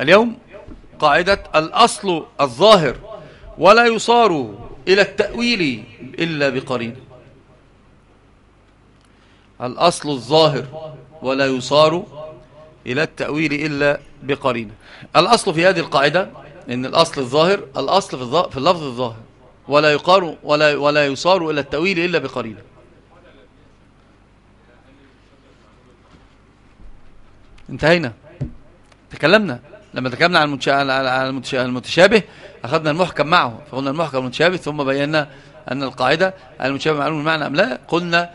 اليوم قاعدة الأصل الظاهر ولا يصار إلى التأويل إلا بقرين الأصل الظاهر ولا يصار إلى التأويل إلا بقرين الأصل في هذه القاعدة إن الأصل الظاهر الأصل في اللفظ الظاهر ولا يقار ولا ولا يصار إلى التأويل إلا بقرين انتهينا. تكلمنا. لما تكلمنا عن المتشابه أخذنا المحكم معه فقلنا المحكم المتشابه ثم بينا أن القاعدة المتشابه معلوم المعنى أم لا؟ قلنا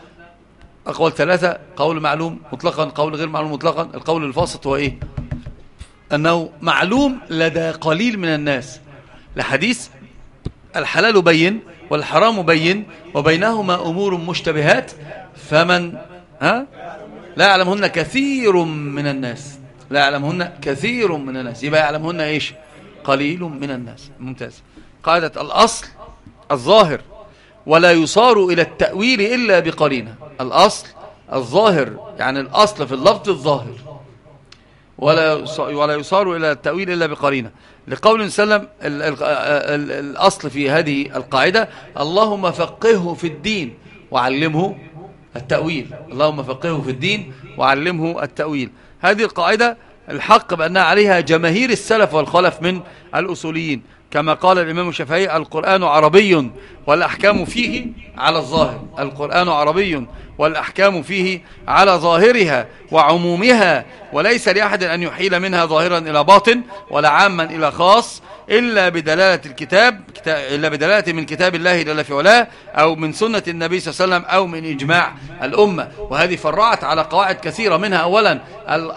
أقوال ثلاثة قول معلوم مطلقا قول غير معلوم مطلقا القول الفاسط هو إيه؟ أنه معلوم لدى قليل من الناس. لحديث الحلال بين والحرام بين وبينهما أمور مشتبهات فمن ها؟ لا يعلمهن كثير من الناس. لا يعلمهن كثير من الناس. يبقى يعلمهن إيش؟ قليل من الناس. ممتاز. قاعدة الأصل الظاهر ولا يصار إلى التأويل إلا بقرينة الأصل الظاهر يعني الأصل في اللفظ الظاهر. ولا ولا يصار إلى التأويل إلا بقرينة لقول سلم الأصل في هذه القاعدة اللهم فقهه في الدين وعلمه التأويل. اللهم فقهه في الدين وعلمه التأويل. هذه القاعدة الحق بأنها عليها جماهير السلف والخلف من الأصوليين. كما قال الإمام الشافعي القرآن عربي والأحكام فيه على الظاهر. القرآن عربي والأحكام فيه على ظاهرها وعمومها وليس لأحد أن يحيل منها ظاهرا إلى باطن ولا عاما إلى خاص إلا بدلالة الكتاب إلا بدلالة من كتاب الله جل في علاه أو من سنة النبي صلى الله عليه وسلم أو من إجماع الأمة. وهذه فرعت على قواعد كثيرة منها. أولا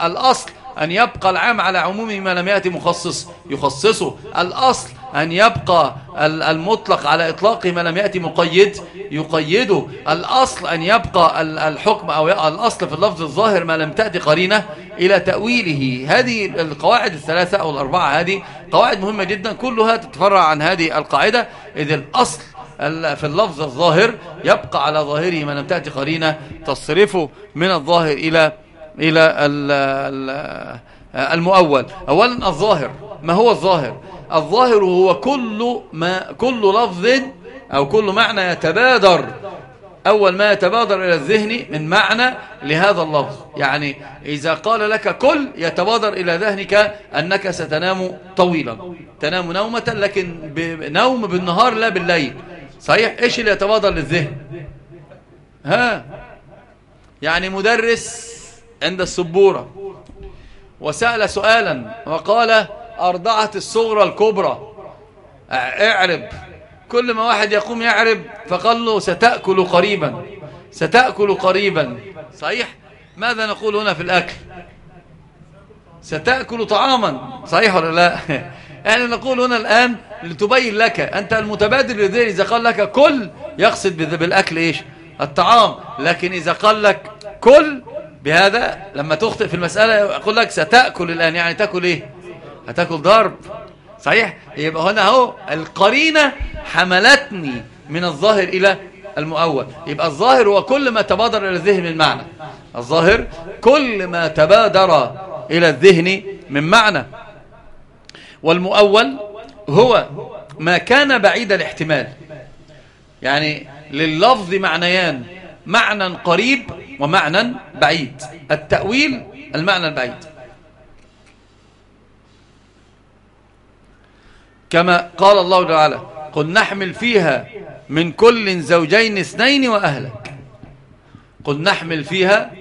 الأصل أن يبقى العام على عمومه ما لم يأتي مخصص يخصصه. الأصل أن يبقى المطلق على إطلاقه ما لم يأتي مقيد يقيده. الأصل أن يبقى الحكم أو الأصل في اللفظ الظاهر ما لم تأتي قرينة إلى تأويله. هذه القواعد الثلاثة أو الأربعة هذه قواعد مهمة جدا. كلها تتفرع عن هذه القاعدة. إذ الأصل في اللفظ الظاهر يبقى على ظاهره ما لم تأتي قرينة تصرفه من الظاهر إلى إلى المؤول. أولا الظاهر. ما هو الظاهر؟ الظاهر هو كل ما كل لفظ أو كل معنى يتبادر. أول ما يتبادر إلى الذهن من معنى لهذا اللفظ. يعني إذا قال لك كل يتبادر إلى ذهنك أنك ستنام طويلا. تنام نومة لكن نوم بالنهار لا بالليل. صحيح؟ إيش اللي يتبادر للذهن؟ ها؟ يعني مدرس عند السبورة. وسأل سؤالا وقال أرضعت الصغرى الكبرى. اعرب. كل ما واحد يقوم يعرب فقال له ستأكل قريبا. ستأكل قريبا. صحيح؟ ماذا نقول هنا في الأكل؟ ستأكل طعاما. صحيح ولا لا؟ يعني نقول هنا الآن لتبين لك أنت المتبادل للذهن إذا قال لك كل يقصد بالأكل إيش؟ الطعام. لكن إذا قال لك كل بهذا لما تخطئ في المسألة يقول لك ستأكل الآن. يعني تأكل إيه؟ هتأكل ضرب. صحيح؟ يبقى هنا أهو القرينة حملتني من الظاهر إلى المؤول. يبقى الظاهر هو كل ما تبادر إلى الذهن من معنى. الظاهر كل ما تبادر إلى الذهن من معنى. والمؤول هو ما كان بعيد الاحتمال. يعني لللفظ معنيان. معنى قريب ومعنى بعيد. التأويل المعنى البعيد. كما قال الله تعالى قل نحمل فيها من كل زوجين اثنين وأهلك. قل نحمل فيها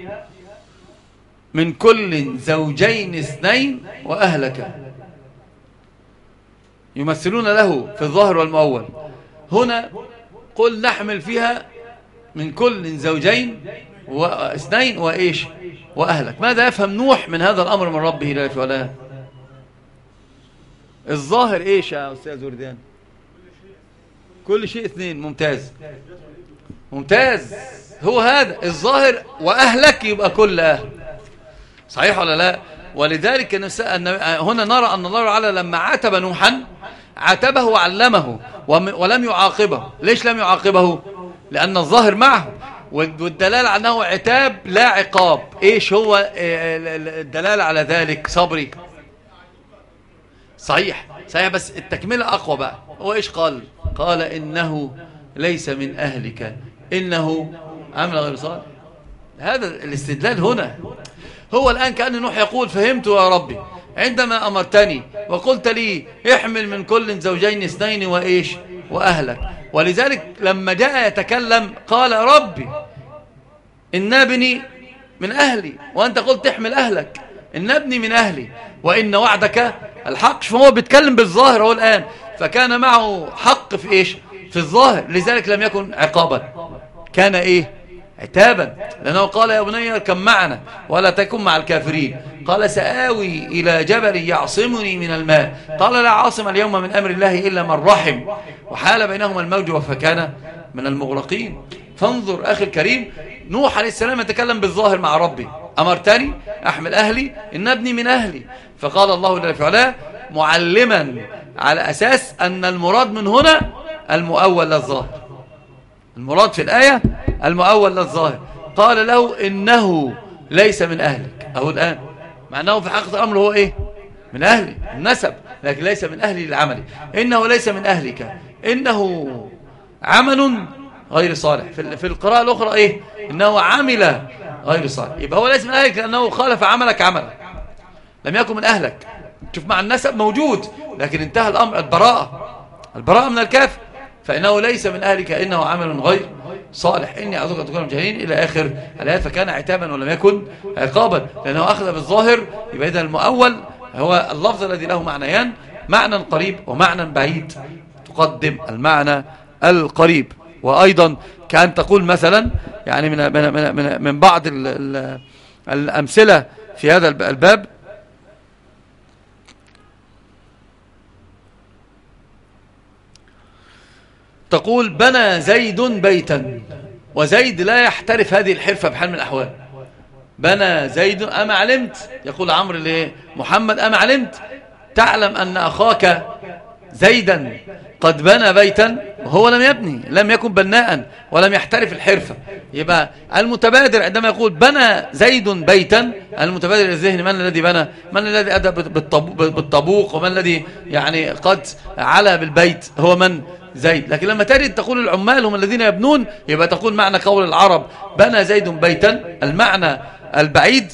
من كل زوجين اثنين وأهلك. يمثلون له في الظاهر والمؤول. هنا قل نحمل فيها من كل زوجين واثنين وإيش؟ وأهلك. ماذا يفهم نوح من هذا الأمر من ربه لا ولا؟ الظاهر إيش يا أستاذ وردان؟ كل شيء اثنين ممتاز. ممتاز. هو هذا. الظاهر وأهلك يبقى كل أهل. صحيح ولا لا؟ ولذلك هنا نرى أن الله تعالى لما عاتب نوحا عاتبه وعلمه ولم يعاقبه. ليش لم يعاقبه؟ لأن الظاهر معه. والدلالة على أنه عتاب لا عقاب. إيش هو؟ الدلالة على ذلك؟ صبري. صحيح. صحيح بس التكملة أقوى بقى. هو إيش قال؟ قال إنه ليس من أهلك. إنه عمل غير صالح. هذا الاستدلال هنا. هو الآن كأن نوح يقول فهمت يا ربي. عندما أمرتني وقلت لي احمل من كل زوجين اثنين وإيش؟ وأهلك. ولذلك لما جاء يتكلم قال ربي إن ابني من أهلي وأنت قلت احمل أهلك إن ابني من أهلي وإن وعدك الحق. فهو بيتكلم بالظاهر هو الآن. فكان معه حق في إيش؟ في الظاهر. لذلك لم يكن عقابا. كان إيه؟ عتابا. لأنه قال يا بني اركب معنا ولا تكن مع الكافرين. قال سآوي إلى جبل يعصمني من الماء. قال لا عاصم اليوم من أمر الله إلا من رحم. وحال بينهما الموج فكان من المغرقين فانظر أخي الكريم. نوح عليه السلام يتكلم بالظاهر مع ربي. أمرتني؟ أحمل أهلي؟ إن ابني من أهلي. فقال الله جل في معلما على أساس أن المراد من هنا المؤول للظاهر. المراد في الآية المؤول للظاهر. قال له إنه ليس من أهلك. أهو الآن. مع أنه في حقيقة الأمر هو إيه؟ من أهلي النسب. لكن ليس من أهلي للعمل. إنه ليس من أهلك. إنه عمل غير صالح. في القراءة الأخرى إيه؟ إنه عمل غير صالح. يبقى هو ليس من أهلك لأنه خالف عملك عملك لم يكن من أهلك. شوف مع النسب موجود لكن انتهى الأمر. البراءة. البراءة من الكافر فإنه ليس من أهلك. إنه عمل غير صالح إني أن تكون مجاهدين إلى آخر الآيات فكان عتابا ولم يكن عقابا لأنه أخذ بالظاهر. يبقى إذا المؤول هو اللفظ الذي له معنيان معنى قريب ومعنى بعيد. تقدم المعنى القريب. وأيضا كأن تقول مثلا يعني من, من, من, من بعض الأمثلة في هذا الباب تقول بنى زيد بيتا وزيد لا يحترف هذه الحرفة بحال من الأحوال. بنى زيد أما علمت؟ يقول عمرو محمد أما علمت؟ تعلم أن أخاك زيدا قد بنى بيتا وهو لم يبني لم يكن بناء ولم يحترف الحرفة. يبقى المتبادر عندما يقول بنى زيد بيتا المتبادر الذهن من الذي بنى؟ من الذي أدى بالطبوق؟ ومن الذي يعني قد علا بالبيت؟ هو من؟ زيد. لكن لما تريد تقول العمال هم الذين يبنون يبقى تقول معنى قول العرب بنى زيد بيتا. المعنى البعيد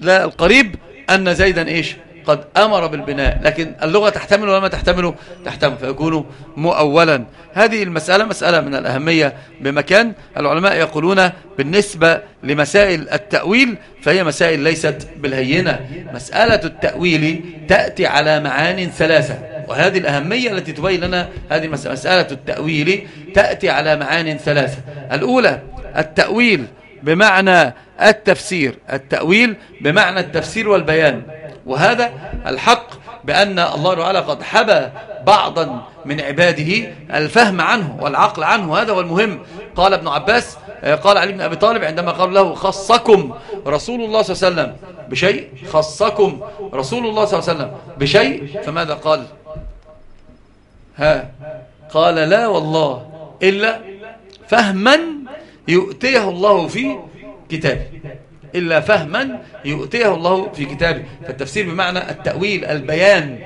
لا القريب أن زيدا إيش؟ قد أمر بالبناء لكن اللغة تحتمل ولا ما تحتمل تحتمل فيكون مؤولا. هذه المسألة مسألة من الأهمية. بمكان العلماء يقولون بالنسبة لمسائل التأويل فهي مسائل ليست بالهينة. مسألة التأويل تأتي على معان ثلاثة وهذه الأهمية التي تبين لنا هذه مسألة التأويل تأتي على معان ثلاثة. الأولى التأويل بمعنى التفسير التأويل بمعنى التفسير والبيان. وهذا الحق بأن الله تعالى قد حبى بعضا من عباده الفهم عنه والعقل عنه هذا هو المهم. قال ابن عباس قال علي بن أبي طالب عندما قال له خصكم رسول الله صلى الله عليه وسلم بشيء خصكم رسول الله صلى الله عليه وسلم بشيء فماذا قال؟ ها قال لا والله إلا فهما يؤتيه الله في كتابه. إلا فهما يؤتيه الله في كتابه. فالتفسير بمعنى التأويل البيان.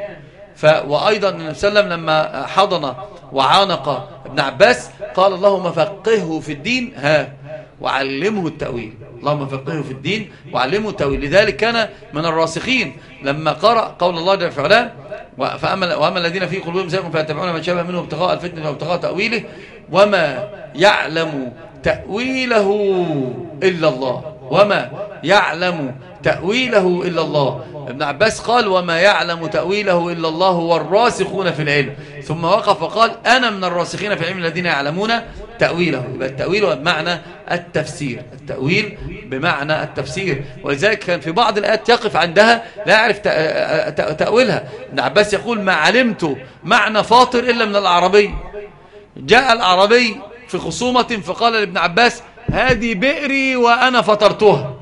ف وأيضا النبي صلى الله عليه وسلم لما حضن وعانق ابن عباس قال اللهم فقهه في الدين ها وعلمه التأويل. اللهم فقهه في الدين وعلمه التأويل. لذلك كان من الراسخين لما قرأ قول الله جل وعلا وأما الذين في قلوبهم زيغ فيتبعون من شابه منه ابتغاء الفتنة وابتغاء تأويله وما يعلم تأويله إلا الله. وما يعلم تأويله إلا الله. ابن عباس قال وما يعلم تأويله إلا الله والراسخون في العلم. ثم وقف وقال أنا من الراسخين في العلم الذين يعلمون تأويله. يبقى التأويل بمعنى التفسير. التأويل بمعنى التفسير. ولذلك كان في بعض الآيات يقف عندها لا يعرف تأويلها. ابن عباس يقول ما علمت معنى فاطر إلا من العربي. جاء العربي في خصومة فقال لابن عباس هذه بئري وأنا فطرتها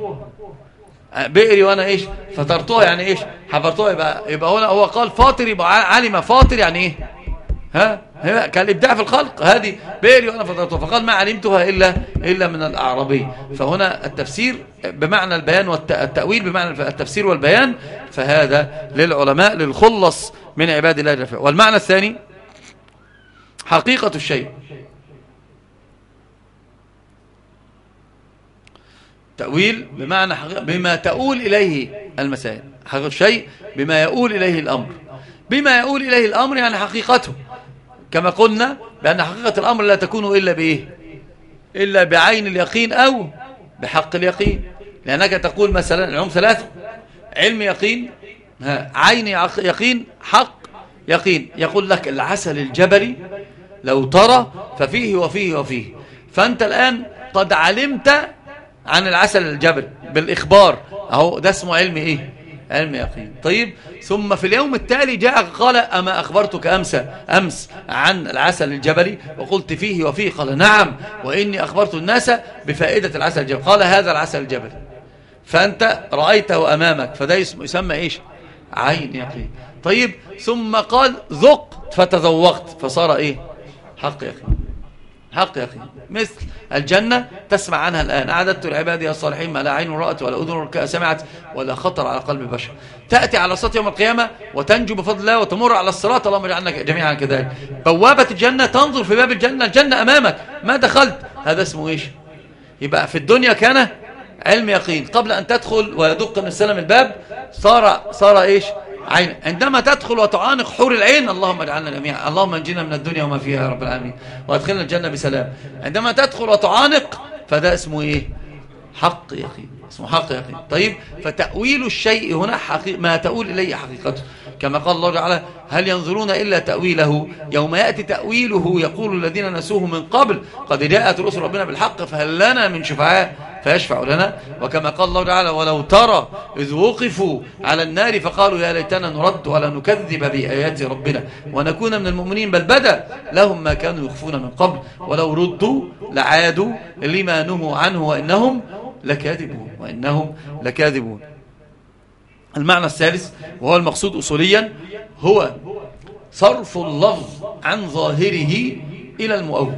بئري وأنا إيش؟ فطرتها يعني إيش؟ حفرتها يبقى, يبقى هنا هو قال فاطر يبقى علم فاطر يعني إيه؟ ها؟ كالإبداع في الخلق. هذه بيري وأنا فطرته. فقال ما علمتها إلا, إلا من الأعرابي. فهنا التفسير بمعنى البيان والتأويل بمعنى التفسير والبيان فهذا للعلماء للخلص من عباد الله والمعنى الثاني حقيقة الشيء. تأويل بمعنى بما تؤول إليه المسائل. حقيقة الشيء بما يؤول إليه الأمر. بما يؤول إليه الأمر يعني حقيقته. كما قلنا بأن حقيقة الأمر لا تكون إلا بإيه؟ إلا بعين اليقين أو بحق اليقين. لأنك تقول مثلا العلوم ثلاثة. علم يقين عين يقين حق يقين. يقول لك العسل الجبلي لو ترى ففيه وفيه وفيه. فأنت الآن قد علمت عن العسل الجبلي بالإخبار. أهو ده اسمه علم إيه؟ علم يقين. طيب ثم في اليوم التالي جاء قال أما أخبرتك أمس أمس عن العسل الجبلي؟ وقلت فيه وفيه. قال نعم وإني أخبرت الناس بفائدة العسل الجبلي. قال هذا العسل الجبلي. فأنت رأيته أمامك فده يسمى إيش؟ عين يقين. طيب ثم قال ذق فتذوقت فصار إيه؟ حق يقين. حق يا أخي. مثل الجنة تسمع عنها الآن. أعددت لعبادي الصالحين ما لا عين رأت ولا أذن سمعت ولا خطر على قلب بشر تأتي على الصلاة يوم القيامة وتنجو بفضل الله وتمر على الصراط. اللهم اجعلنا جميعا كذلك. بوابة الجنة تنظر في باب الجنة الجنة أمامك. ما دخلت؟ هذا اسمه إيش؟ يبقى في الدنيا كان علم يقين. قبل أن تدخل ويدق من السلم الباب صار صار إيش؟ عين. عندما تدخل وتعانق حور العين. اللهم اجعلنا جميعا. اللهم انجنا من الدنيا وما فيها يا رب العالمين. وادخلنا الجنة بسلام. عندما تدخل وتعانق فده اسمه إيه؟ حق يقين. اسمه حق يقين طيب فتأويل الشيء هنا حقيق ما تؤول إليه حقيقته. كما قال الله تعالى هل ينظرون إلا تأويله؟ يوم يأتي تأويله يقول الذين نسوه من قبل قد جاءت رسل ربنا بالحق فهل لنا من شفعاء؟ فيشفع لنا. وكما قال الله تعالى ولو ترى إذ وقفوا على النار فقالوا يا ليتنا نرد ولا نكذب بآيات ربنا ونكون من المؤمنين بل بدا لهم ما كانوا يخفون من قبل. ولو ردوا لعادوا لما نهوا عنه وإنهم لكاذبون وإنهم لكاذبون. المعنى الثالث وهو المقصود أصوليا هو صرف اللفظ عن ظاهره إلى المؤول.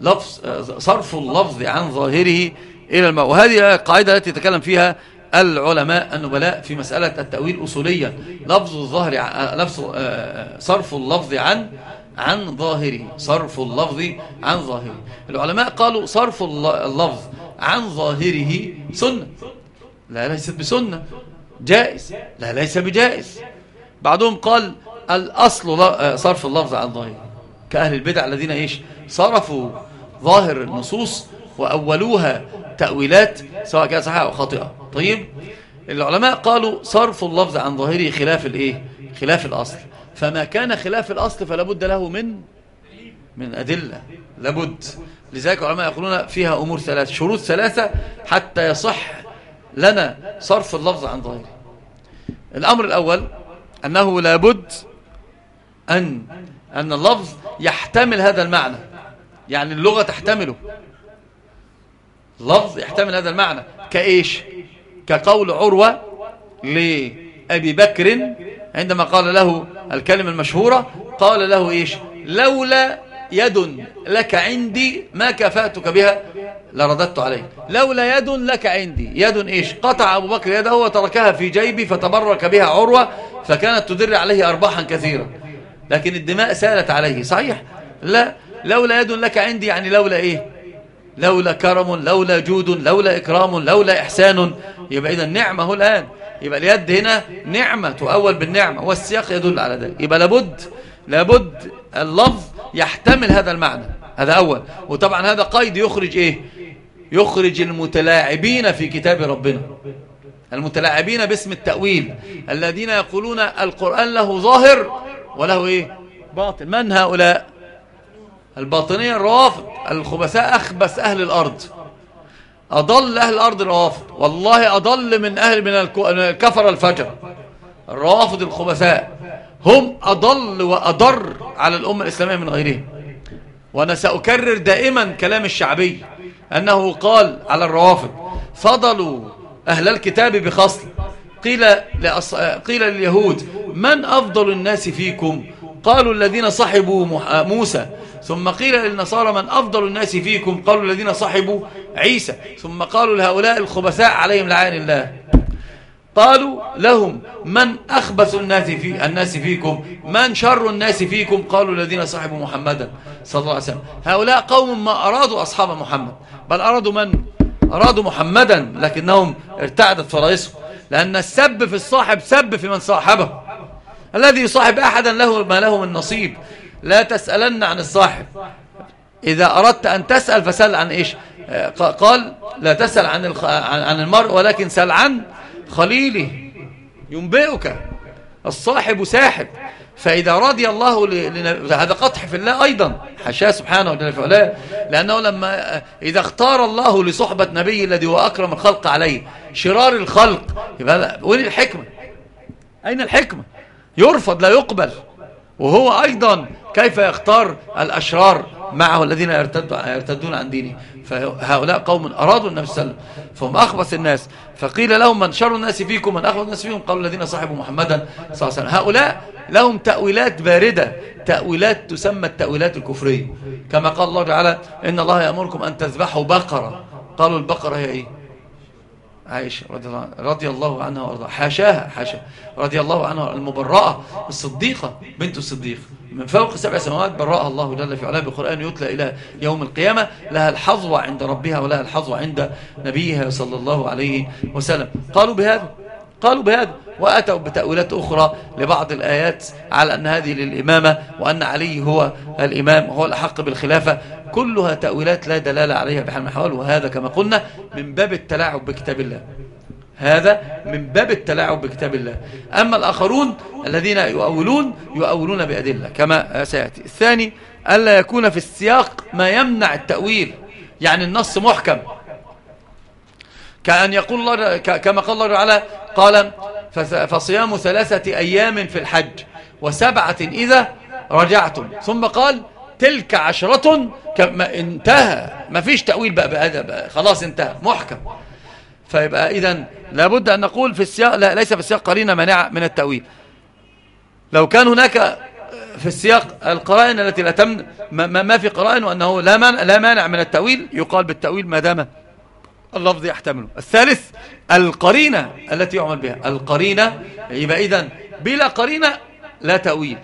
لفظ صرف اللفظ عن ظاهره إلى المؤول. وهذه القاعدة التي يتكلم فيها العلماء النبلاء في مسألة التأويل أصوليا. لفظ الظاهر لفظ صرف اللفظ عن عن ظاهره. صرف اللفظ عن ظاهره. العلماء قالوا صرف اللفظ عن ظاهره سنة. لا ليست بسنة. جائز. لا ليس بجائز. بعضهم قال الأصل آه، صرف اللفظ عن ظاهره. كأهل البدع الذين إيش؟ صرفوا ظاهر النصوص وأولوها تأويلات سواء كانت صحيحة أو خاطئة. طيب العلماء قالوا صرف اللفظ عن ظاهره خلاف الإيه؟ خلاف الأصل. فما كان خلاف الأصل فلا بد له من من أدلة. لابد. لذلك العلماء يقولون فيها أمور ثلاثة شروط ثلاثة حتى يصح لنا صرف اللفظ عن ظاهره. الأمر الأول أنه لابد أن أن اللفظ يحتمل هذا المعنى. يعني اللغة تحتمله. لفظ يحتمل هذا المعنى. كإيش؟ كقول عروة لأبي بكر عندما قال له الكلمة المشهورة قال له إيش؟ لولا يد لك عندي ما كفأتك بها؟ لرددت عليه لولا يد لك عندي. يد إيش؟ قطع أبو بكر يده وتركها في جيبي فتبرك بها عروة فكانت تدر عليه أرباحا كثيرة. لكن الدماء سالت عليه. صحيح؟ لا. لولا يد لك عندي يعني لولا إيه؟ لولا كرم لولا جود لولا إكرام لولا إحسان. يبقى إذا النعمة الآن. يبقى اليد هنا نعمة تؤول بالنعمة والسياق يدل على ذلك. يبقى لابد لابد اللفظ يحتمل هذا المعنى. هذا أول. وطبعا هذا قيد يخرج إيه؟ يخرج المتلاعبين في كتاب ربنا. المتلاعبين باسم التأويل. الذين يقولون القرآن له ظاهر وله إيه؟ باطن. من هؤلاء؟ الباطنية الروافض الخبثاء أخبث أهل الأرض. أضل أهل الأرض الروافض. والله أضل من أهل من الكفر الفجر. الروافض الخبثاء. هم أضل وأضر على الأمة الإسلامية من غيرهم. وأنا سأكرر دائما كلام الشعبي أنه قال على الروافض فضلوا أهل الكتاب بخصل. قيل, لأص... قيل لليهود من أفضل الناس فيكم؟ قالوا الذين صحبوا موسى. ثم قيل للنصارى من أفضل الناس فيكم؟ قالوا الذين صحبوا عيسى. ثم قالوا لهؤلاء الخبثاء عليهم لعين الله. قالوا لهم من أخبث الناس, في الناس فيكم من شر الناس فيكم؟ قالوا الذين صحبوا محمدا صلى الله عليه وسلم. هؤلاء قوم ما أرادوا أصحاب محمد بل أرادوا من؟ أرادوا محمدا لكنهم ارتعدت فرائسهم لأن السب في الصاحب سب في من صاحبه. الذي يصاحب أحدا له ما له من نصيب. لا تسألن عن الصاحب. إذا أردت أن تسأل فسأل عن إيش؟ قال لا تسأل عن عن المرء ولكن سأل عن خليله ينبئك. الصاحب ساحب. فإذا رضي الله هذا قطح في الله أيضا. حاشاه سبحانه وتعالى لأنه لما إذا اختار الله لصحبة نبي الذي هو أكرم الخلق عليه شرار الخلق يبقى وين الحكمة؟ أين الحكمة؟ يرفض لا يقبل. وهو أيضا كيف يختار الأشرار معه الذين يرتدون عن دينه. فهؤلاء قوم أرادوا النبي صلى الله عليه وسلم فهم أخبث الناس فقيل لهم من شر الناس فيكم من أخبث الناس فيكم قالوا الذين صاحبوا محمدا صلى الله عليه وسلم. هؤلاء لهم تأويلات باردة تأويلات تسمى التأويلات الكفرية. كما قال الله تعالى إن الله يأمركم أن تذبحوا بقرة. قالوا البقرة هي إيه؟ عائشة رضي الله, رضي الله عنها وأرضاها. حاشاها حاشا رضي الله عنها المبرأة الصديقة بنت الصديق. من فوق سبع سماوات برأها الله جل في علاه بالقرآن يتلى إلى يوم القيامة لها الحظوة عند ربها ولها الحظوة عند نبيها صلى الله عليه وسلم. قالوا بهذا قالوا بهذا وأتوا بتأويلات أخرى لبعض الآيات على أن هذه للإمامة وأن علي هو الإمام وهو الأحق بالخلافة. كلها تأويلات لا دلالة عليها بحال من الحوال وهذا كما قلنا من باب التلاعب بكتاب الله. هذا من باب التلاعب بكتاب الله. أما الآخرون الذين يؤولون يؤولون بأدلة كما سيأتي. الثاني ألا يكون في السياق ما يمنع التأويل يعني النص محكم. كأن يقول الله كما قال الله تعالى قال فصيام ثلاثة أيام في الحج وسبعة إذا رجعتم. ثم قال تلك عشرة انتهى. ما فيش تأويل بقى بهذا خلاص انتهى محكم. فيبقى إذا لابد أن نقول في السياق لا ليس في السياق قرينة مانعة من التأويل. لو كان هناك في السياق القرائن التي لا تمن ما, ما في قرائن وأنه لا مانع, لا مانع من التأويل يقال بالتأويل ما دام اللفظ يحتمله الثالث القرينة التي يعمل بها. القرينة يبقى إذن بلا قرينة لا تأويل.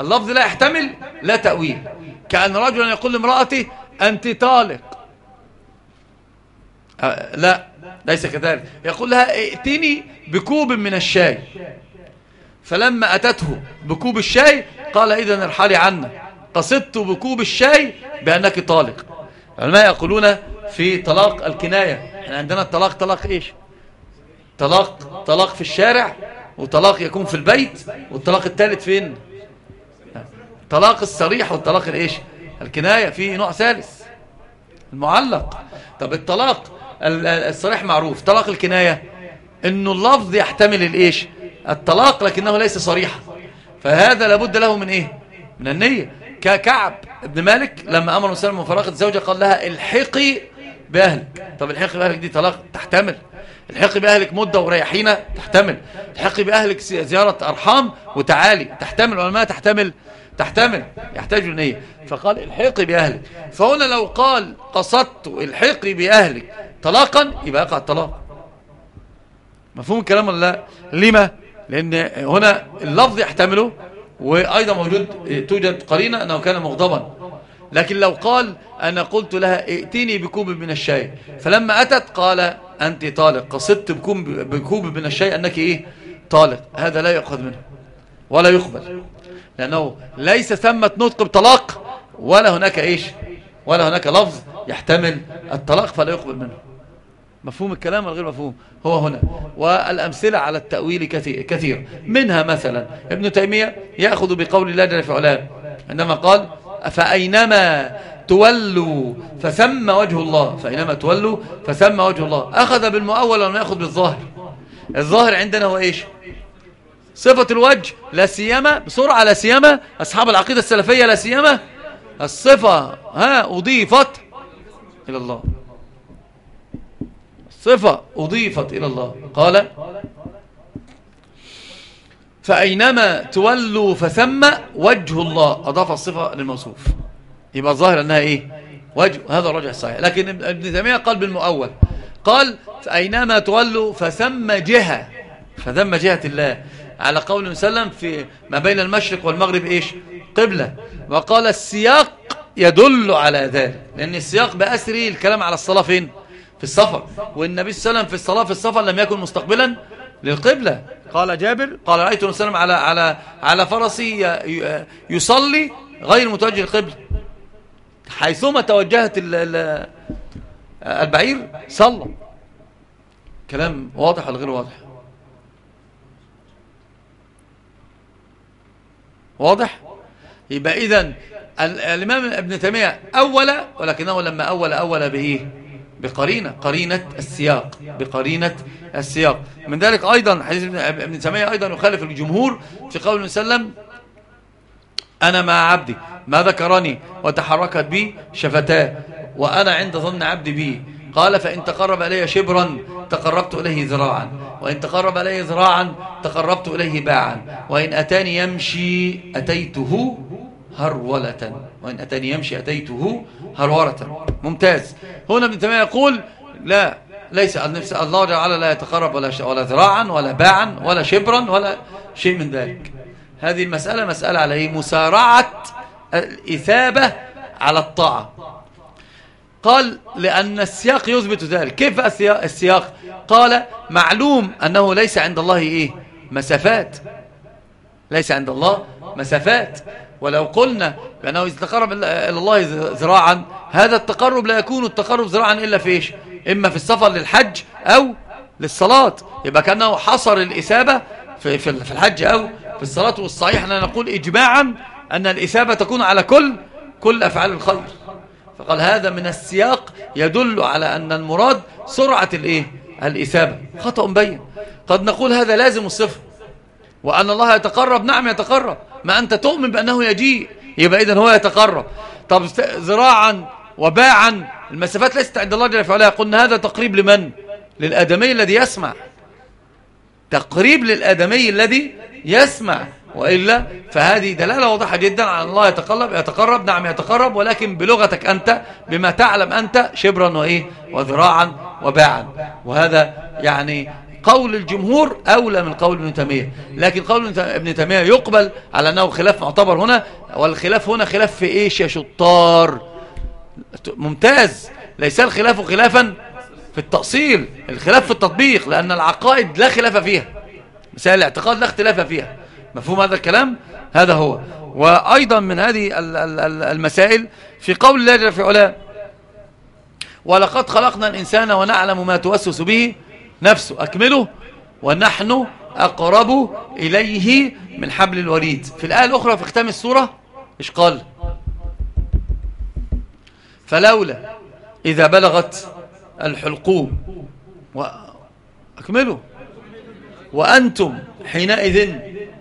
اللفظ لا يحتمل لا تأويل. كأن رجلا يقول لامرأته أنت طالق. أه لا. ليس كذلك. يقول لها ائتني بكوب من الشاي. فلما أتته بكوب الشاي قال إذن ارحلي عنا. قصدت بكوب الشاي بأنك طالق. العلماء يقولون في طلاق الكناية. يعني عندنا الطلاق طلاق إيش؟ طلاق طلاق في الشارع وطلاق يكون في البيت والطلاق الثالث فين؟ طلاق الصريح والطلاق الإيش؟ الكناية. في نوع ثالث المعلق. طب الطلاق الصريح معروف. طلاق الكناية. إنه اللفظ يحتمل الإيش؟ الطلاق لكنه ليس صريحا. فهذا لابد له من إيه؟ من النية. ككعب ابن مالك لما أمر مسلم مفارقة الزوجة قال لها الحقي بأهلك. طب الحقي بأهلك دي طلاق تحتمل. الحقي بأهلك مدة وريحينة تحتمل. الحقي بأهلك زيارة أرحام وتعالي تحتمل. ولا ما تحتمل. تحتمل. يحتاج نية فقال الحقي بأهلك. فهنا لو قال قصدت الحقي بأهلك طلاقا يبقى يقع الطلاق. مفهوم الكلام ولا لا؟ لما؟ لأن هنا اللفظ يحتمله وأيضا موجود توجد قرينة أنه كان مغضبا. لكن لو قال أنا قلت لها ائتني بكوب من الشاي. فلما أتت قال أنت طالق. قصدت بكوب من الشاي أنك إيه؟ طالق. هذا لا يأخذ منه ولا يقبل. لأنه ليس ثمة نطق بطلاق ولا هناك إيش؟ ولا هناك لفظ يحتمل الطلاق فلا يقبل منه. مفهوم الكلام ولا غير مفهوم؟ هو هنا. والأمثلة على التأويل كثير منها مثلا ابن تيمية يأخذ بقول الله جل في علام عندما قال فأينما تولوا فثم وجه الله. فإنما تولوا فثم وجه الله. أخذ بالمؤول ولا يأخذ بالظاهر. الظاهر عندنا هو إيش؟ صفة الوجه لا سيما بسرعة لا سيما. أصحاب العقيدة السلفية لا سيما. الصفة ها أضيفت إلى الله. الصفة أضيفت إلى الله. قال فأينما تولوا فثم وجه الله. أضاف الصفة للموصوف. يبقى الظاهر أنها إيه؟ وجه. هذا الرجع الصحيح. لكن ابن تيمية قال بالمؤول. قال فأينما تولوا فثم جهة. فثم جهة الله. على قول وسلم في ما بين المشرق والمغرب إيش؟ قبلة. وقال السياق يدل على ذلك. لأن السياق بأسره الكلام على الصلاة فين؟ في السفر. والنبي صلى الله عليه وسلم في الصلاة في السفر لم يكن مستقبلا للقبلة. قال جابر قال رأيت النبي صلى الله عليه وسلم على على على فرسي يصلي غير متوجه القبلة حيثما توجهت البعير صلى. كلام واضح ولا غير واضح؟ واضح؟ يبقى اذا الإمام ابن تيمية أول ولكنه لما أول أول بايه بقرينة قرينة السياق بقرينة السياق. من ذلك أيضا حديث ابن تيمية أيضا يخالف الجمهور في قول وسلم أنا مع عبدي ما ذكرني وتحركت بي شفتاه وأنا عند ظن عبدي بي. قال فإن تقرب إلي شبرا تقربت إليه ذراعا وإن تقرب إلي ذراعا تقربت إليه باعا وإن أتاني يمشي أتيته هرولة. وإن أتاني يمشي أتيته هرولة. ممتاز. هنا ابن تيمية يقول لا ليس الله جل لا يتقرب ولا ولا ذراعا ولا باعا ولا شبرا ولا شيء من ذلك. هذه المسألة مسألة على إيه؟ مسارعة الإثابة على الطاعة. قال لأن السياق يثبت ذلك. كيف السياق؟ قال معلوم أنه ليس عند الله إيه؟ مسافات. ليس عند الله مسافات. ولو قلنا بأنه إذا تقرب إلى الله ذراعا هذا التقرب لا يكون التقرب ذراعا إلا في إيش؟ إما في السفر للحج أو للصلاة. يبقى كأنه حصر الإسابة في, في الحج أو في الصلاة. والصحيح أننا نقول إجماعا أن الإسابة تكون على كل كل أفعال الخير. فقال هذا من السياق يدل على أن المراد سرعة الإيه؟ الإثابة خطأ بين. قد نقول هذا لازم الصفر. وأن الله يتقرب. نعم يتقرب. ما أنت تؤمن بأنه يجيء. يبقى إذن هو يتقرب. طب ذراعا وباعا. المسافات ليست عند الله جل وعلا. قلنا هذا تقريب لمن؟ للآدمي الذي يسمع. تقريب للآدمي الذي يسمع. وإلا فهذه دلالة واضحة جدا على الله يتقرب. يتقرب. نعم يتقرب. ولكن بلغتك أنت بما تعلم أنت شبرا وإيه؟ وذراعا وباعا. وهذا يعني قول الجمهور أولى من قول ابن تيمية. لكن قول ابن تيمية يقبل على أنه خلاف معتبر هنا. والخلاف هنا خلاف في إيش يا شطار؟ ممتاز. ليس الخلاف خلافا في التأصيل. الخلاف في التطبيق لأن العقائد لا خلاف فيها. مسائل الاعتقاد لا اختلاف فيها. مفهوم هذا الكلام؟ هذا هو. وأيضا من هذه المسائل في قول الله جل في علاه ولقد خلقنا الإنسان ونعلم ما توسوس به نفسه أكمله ونحن أقرب إليه من حبل الوريد. في الآية الأخرى في ختام السورة إيش قال؟ فلولا إذا بلغت الحلقوم وأكملوا وأنتم حينئذ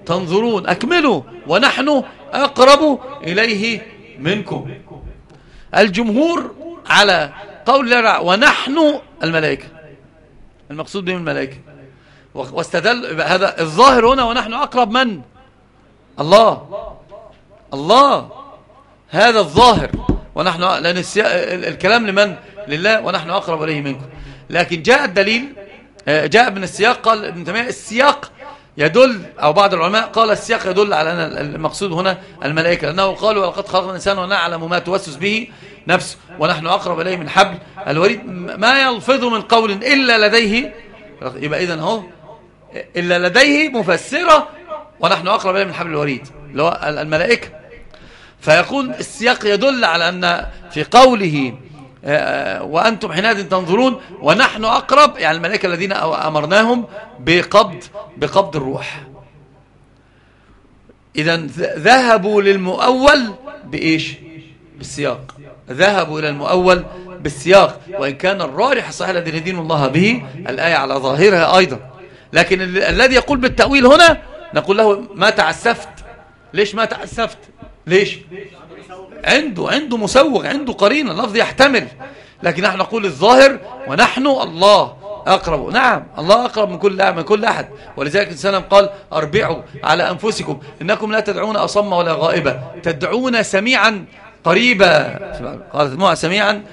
تنظرون. أكملوا. ونحن أقرب إليه منكم. الجمهور على قول ونحن الملائكة. المقصود بهم الملائكة. واستدل هذا الظاهر هنا ونحن أقرب من؟ الله. الله. هذا الظاهر. ونحن لأن الكلام لمن؟ لله. ونحن أقرب إليه منكم. لكن جاء الدليل آه، جاء من السياق قال ابن تيمية السياق يدل أو بعض العلماء قال السياق يدل على أن المقصود هنا الملائكة. لأنه قالوا ولقد خلقنا الإنسان ونعلم ما توسوس به نفسه ونحن أقرب إليه من حبل الوريد. ما يلفظ من قول إلا لديه يبقى إذن هو إلا لديه مفسرة ونحن أقرب إليه من حبل الوريد اللي هو الملائكة. فيقول السياق يدل على أن في قوله وأنتم حينئذ تنظرون ونحن أقرب يعني الملائكة الذين أمرناهم بقبض بقبض الروح. إذا ذهبوا للمؤول بإيش؟ بالسياق. ذهبوا إلى المؤول بالسياق وإن كان الرارح الصحيح الذي ندين الله به الآية على ظاهرها أيضا. لكن الذي يقول بالتأويل هنا نقول له ما تعسفت. ليش ما تعسفت؟ ليش؟ عنده عنده مسوغ عنده قرينة اللفظ يحتمل. لكن نحن نقول الظاهر ونحن الله أقرب. نعم الله أقرب من كل من كل أحد. ولذلك السلام قال أربعوا على أنفسكم إنكم لا تدعون أصم ولا غائبة. تدعون سميعا قريبا قال تدعون سميعا.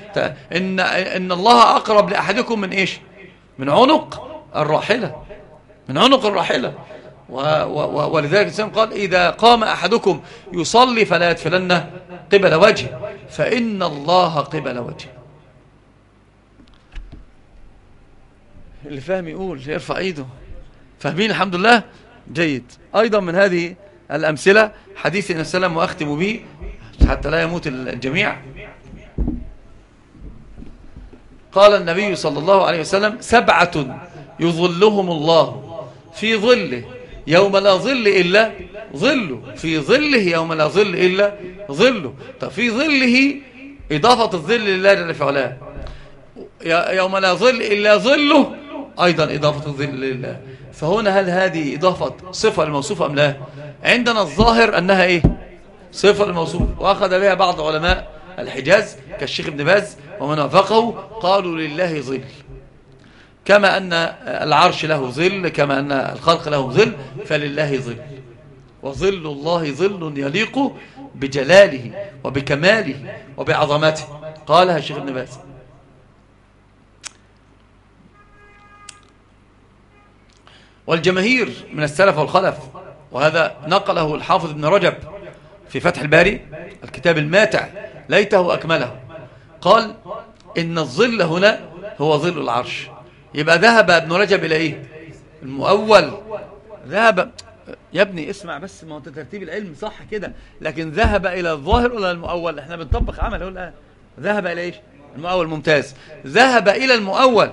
إن, إن الله أقرب لأحدكم من إيش؟ من عنق الراحلة. من عنق الراحلة. ولذلك الإنسان قال إذا قام أحدكم يصلي فلا يدفلن قبل وجهه. فإن الله قبل وجهه. اللي فاهم يقول يرفع إيده. فاهمين؟ الحمد لله. جيد. أيضا من هذه الأمثلة حديث النبي صلى الله عليه وسلم وأختم به حتى لا يموت الجميع. قال النبي صلى الله عليه وسلم سبعة يظلهم الله في ظله يوم لا ظل إلا ظله. في ظله يوم لا ظل إلا ظله. طب في ظله إضافة الظل لله جل في يوم لا ظل إلا ظله أيضا إضافة الظل لله. فهنا هل هذه إضافة صفة الموصوف أم لا؟ عندنا الظاهر أنها إيه؟ صفة الموصوف وأخذ بها بعض علماء الحجاز كالشيخ ابن باز ومن وافقه قالوا لله ظل. كما أن العرش له ظل كما أن الخلق له ظل فلله ظل. وظل الله ظل يليق بجلاله وبكماله وبعظمته. قالها الشيخ ابن باز. والجماهير من السلف والخلف وهذا نقله الحافظ ابن رجب في فتح الباري الكتاب الماتع ليته أكمله. قال إن الظل هنا هو ظل العرش. يبقى ذهب ابن رجب إلى إيه؟ المؤول. ذهب يا ابني اسمع بس ما هو ترتيب العلم صح كده لكن ذهب إلى الظاهر ولا المؤول؟ إحنا بنطبق عمل الآن. ذهب إلى إيش؟ المؤول ممتاز. ذهب إلى المؤول.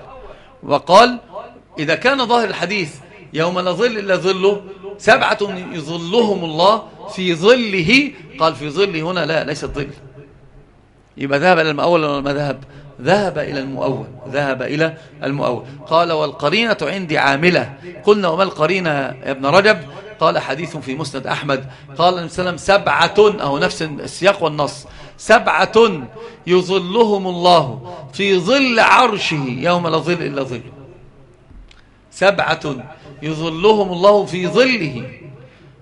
وقال إذا كان ظاهر الحديث يوم لا ظل إلا ظله سبعة يظلهم الله في ظله. قال في ظله هنا لا ليس الظل. يبقى ذهب إلى المؤول ولا ما ذهب ذهب إلى المؤول ذهب إلى المؤول. قال والقرينة عندي عاملة. قلنا وما القرينة يا ابن رجب؟ قال حديث في مسند أحمد. قال النبي صلى الله عليه وسلم سبعة أو نفس السياق والنص. سبعة يظلهم الله في ظل عرشه يوم لا ظل إلا ظل. سبعة يظلهم الله في ظله.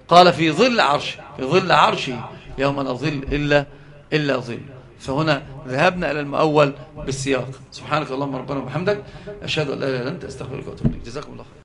قال في ظل عرشه في ظل عرشه. يوم لا ظل إلا, إلا ظل. فهنا ذهبنا إلى المؤول بالسياق. سبحانك اللهم ربنا وبحمدك. أشهد أن لا إله إلا أنت أستغفرك وأتوب إليك. جزاكم الله خير